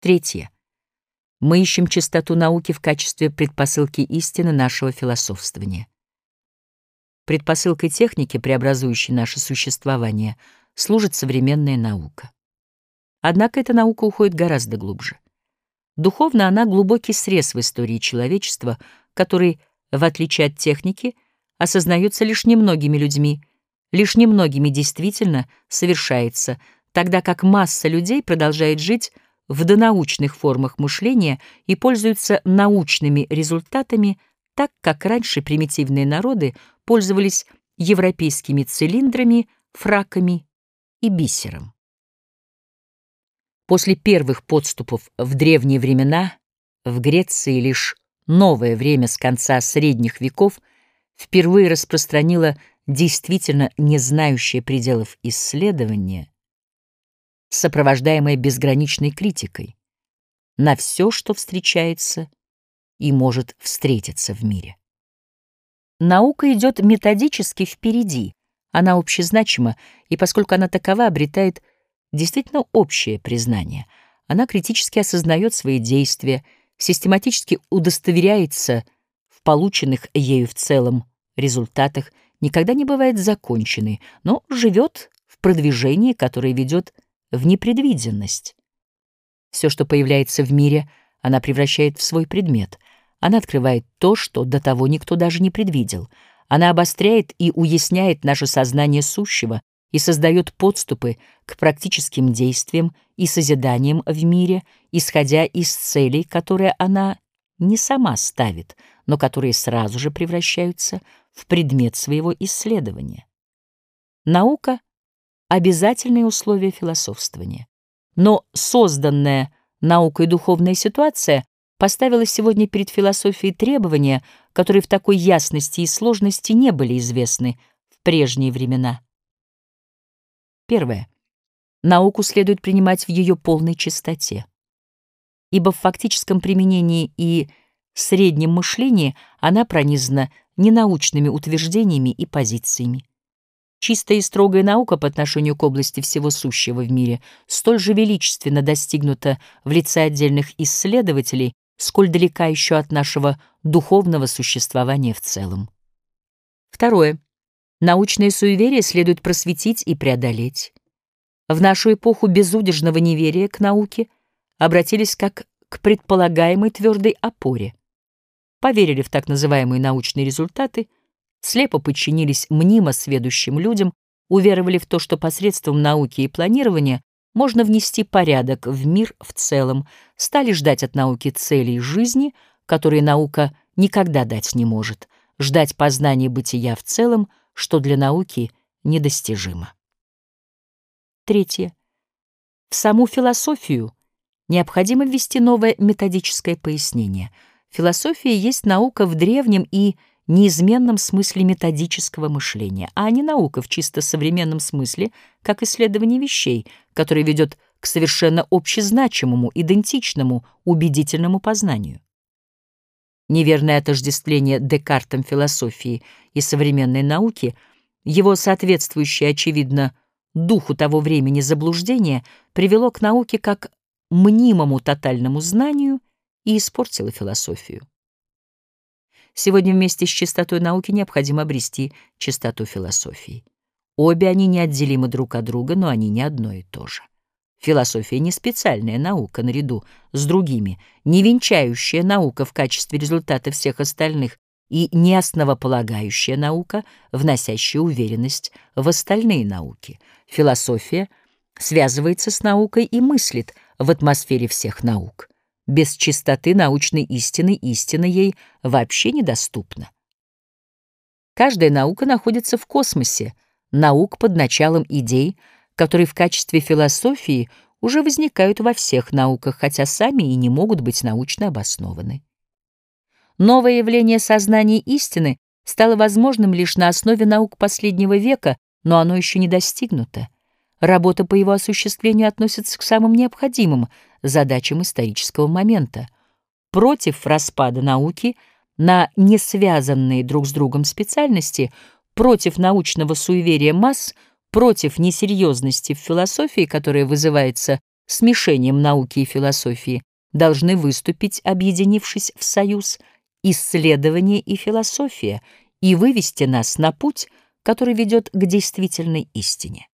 Третье. Мы ищем чистоту науки в качестве предпосылки истины нашего философствования. Предпосылкой техники, преобразующей наше существование, служит современная наука. Однако эта наука уходит гораздо глубже. Духовно она глубокий срез в истории человечества, который, в отличие от техники, осознается лишь немногими людьми, лишь немногими действительно совершается, тогда как масса людей продолжает жить в донаучных формах мышления и пользуются научными результатами, так как раньше примитивные народы пользовались европейскими цилиндрами, фраками и бисером. После первых подступов в древние времена в Греции лишь новое время с конца средних веков впервые распространило действительно не знающее пределов исследования сопровождаемая безграничной критикой на все, что встречается и может встретиться в мире. Наука идет методически впереди, она общезначима, и поскольку она такова, обретает действительно общее признание. Она критически осознает свои действия, систематически удостоверяется в полученных ею в целом результатах, никогда не бывает законченной, но живет в продвижении, которое ведет в непредвиденность. Все, что появляется в мире, она превращает в свой предмет. Она открывает то, что до того никто даже не предвидел. Она обостряет и уясняет наше сознание сущего и создает подступы к практическим действиям и созиданиям в мире, исходя из целей, которые она не сама ставит, но которые сразу же превращаются в предмет своего исследования. Наука — обязательные условия философствования. Но созданная наукой духовная ситуация поставила сегодня перед философией требования, которые в такой ясности и сложности не были известны в прежние времена. Первое. Науку следует принимать в ее полной чистоте. Ибо в фактическом применении и среднем мышлении она пронизана ненаучными утверждениями и позициями. Чистая и строгая наука по отношению к области всего сущего в мире столь же величественно достигнута в лице отдельных исследователей, сколь далека еще от нашего духовного существования в целом. Второе. Научное суеверие следует просветить и преодолеть. В нашу эпоху безудержного неверия к науке обратились как к предполагаемой твердой опоре. Поверили в так называемые научные результаты — слепо подчинились мнимо сведущим людям, уверовали в то, что посредством науки и планирования можно внести порядок в мир в целом, стали ждать от науки целей жизни, которые наука никогда дать не может, ждать познания бытия в целом, что для науки недостижимо. Третье. В саму философию необходимо ввести новое методическое пояснение. Философия есть наука в древнем и неизменном смысле методического мышления, а не наука в чисто современном смысле, как исследование вещей, которое ведет к совершенно общезначимому, идентичному, убедительному познанию. Неверное отождествление Декартом философии и современной науки, его соответствующее, очевидно, духу того времени заблуждение, привело к науке как мнимому тотальному знанию и испортило философию. Сегодня вместе с чистотой науки необходимо обрести чистоту философии. Обе они неотделимы друг от друга, но они не одно и то же. Философия не специальная наука наряду с другими, не венчающая наука в качестве результата всех остальных и не основополагающая наука, вносящая уверенность в остальные науки. Философия связывается с наукой и мыслит в атмосфере всех наук. Без чистоты научной истины истина ей вообще недоступна. Каждая наука находится в космосе, наук под началом идей, которые в качестве философии уже возникают во всех науках, хотя сами и не могут быть научно обоснованы. Новое явление сознания истины стало возможным лишь на основе наук последнего века, но оно еще не достигнуто. Работа по его осуществлению относится к самым необходимым задачам исторического момента. Против распада науки на несвязанные друг с другом специальности, против научного суеверия масс, против несерьезности в философии, которая вызывается смешением науки и философии, должны выступить, объединившись в союз, исследование и философия, и вывести нас на путь, который ведет к действительной истине.